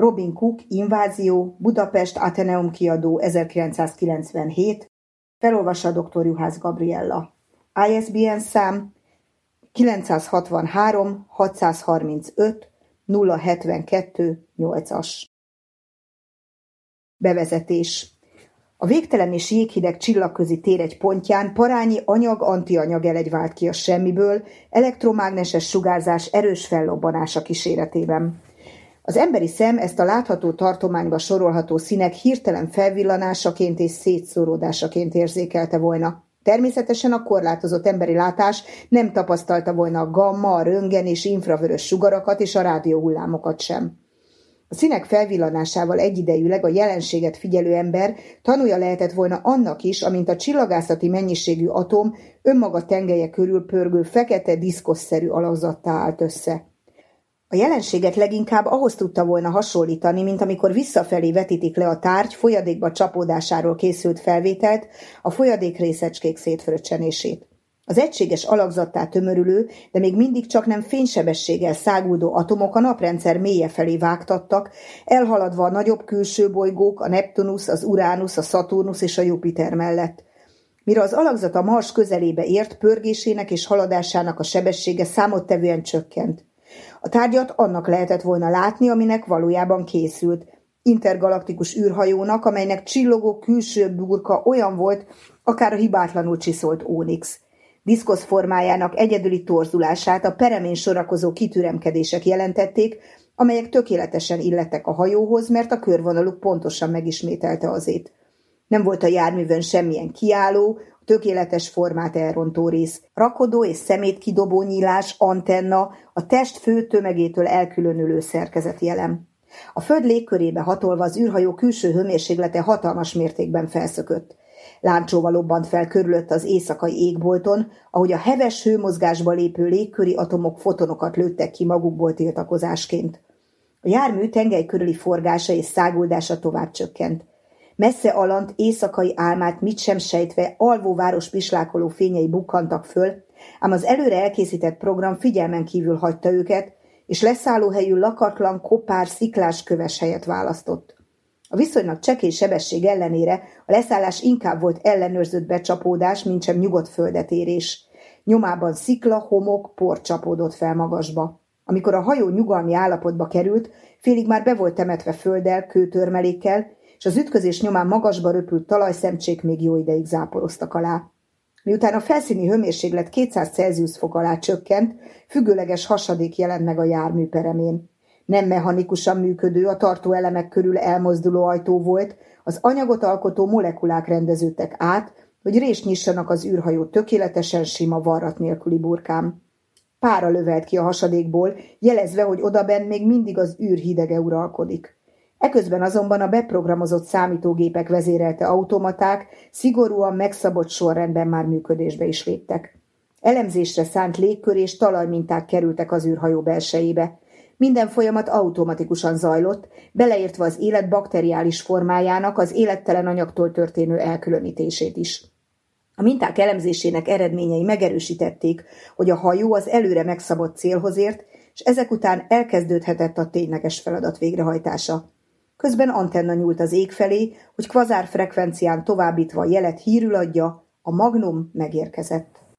Robin Cook, Invázió, Budapest Ateneum kiadó 1997, felolvassa dr. Juhász Gabriella. ISBN szám 963 635 072 8-as. Bevezetés a végtelen és jéghideg csillagközi tér egy pontján parányi anyag-antianyag elegy vált ki a semmiből, elektromágneses sugárzás erős fellobbanása kíséretében. Az emberi szem ezt a látható tartományba sorolható színek hirtelen felvillanásaként és szétszóródásaként érzékelte volna. Természetesen a korlátozott emberi látás nem tapasztalta volna a gamma, a röngen és infravörös sugarakat és a rádióhullámokat sem. A színek felvillanásával egyidejűleg a jelenséget figyelő ember tanulja lehetett volna annak is, amint a csillagászati mennyiségű atom önmaga tengelye körül pörgő fekete diszkosszerű alakzattá állt össze. A jelenséget leginkább ahhoz tudta volna hasonlítani, mint amikor visszafelé vetítik le a tárgy folyadékba csapódásáról készült felvételt, a folyadék részecskék szétfröccsenését. Az egységes alakzattá tömörülő, de még mindig csak nem fénysebességgel száguldó atomok a naprendszer mélye felé vágtattak, elhaladva a nagyobb külső bolygók, a Neptunus, az Uranus, a Saturnus és a Jupiter mellett. Mire az alakzat a Mars közelébe ért, pörgésének és haladásának a sebessége számottevően csökkent. A tárgyat annak lehetett volna látni, aminek valójában készült. Intergalaktikus űrhajónak, amelynek csillogó külső burka olyan volt, akár a hibátlanul csiszolt ónix. Diszkosz formájának egyedüli torzulását a peremén sorakozó kitüremkedések jelentették, amelyek tökéletesen illettek a hajóhoz, mert a körvonaluk pontosan megismételte azét. Nem volt a járművön semmilyen kiálló, tökéletes formát elrontó rész, rakodó és szemét kidobó nyílás, antenna, a test fő tömegétől elkülönülő szerkezet jelem. A föld légkörébe hatolva az űrhajó külső hőmérséklete hatalmas mértékben felszökött. Láncsóval lobbant fel körülött az éjszakai égbolton, ahogy a heves hőmozgásba lépő légköri atomok fotonokat lőttek ki magukból tiltakozásként. A jármű tengely körüli forgása és száguldása tovább csökkent. Messze alant éjszakai álmát mit sem sejtve alvó város pislákoló fényei bukkantak föl, ám az előre elkészített program figyelmen kívül hagyta őket, és leszállóhelyű lakatlan, kopár, sziklás köves helyet választott. A viszonylag csekély sebesség ellenére a leszállás inkább volt ellenőrzött becsapódás, mint sem nyugodt földetérés. Nyomában szikla, homok, por csapódott fel magasba. Amikor a hajó nyugalmi állapotba került, félig már be volt temetve földdel, kőtörmelékkel, és az ütközés nyomán magasba röpült talajszemcsék még jó ideig záporoztak alá. Miután a felszíni hőmérséklet 200 Celsius fok alá csökkent, függőleges hasadék jelent meg a jármű peremén. Nem mechanikusan működő, a tartó elemek körül elmozduló ajtó volt, az anyagot alkotó molekulák rendeződtek át, hogy rést nyissanak az űrhajó tökéletesen sima varrat nélküli burkám. Pára lövelt ki a hasadékból, jelezve, hogy odaben még mindig az űr hidege uralkodik. Eközben azonban a beprogramozott számítógépek vezérelte automaták szigorúan megszabott sorrendben már működésbe is léptek. Elemzésre szánt légkör és talajminták kerültek az űrhajó belsejébe. Minden folyamat automatikusan zajlott, beleértve az élet bakteriális formájának, az élettelen anyagtól történő elkülönítését is. A minták elemzésének eredményei megerősítették, hogy a hajó az előre megszabott célhoz ért, és ezek után elkezdődhetett a tényleges feladat végrehajtása. Közben antenna nyúlt az ég felé, hogy kvazár frekvencián továbbítva jelet hírül adja, a magnum megérkezett.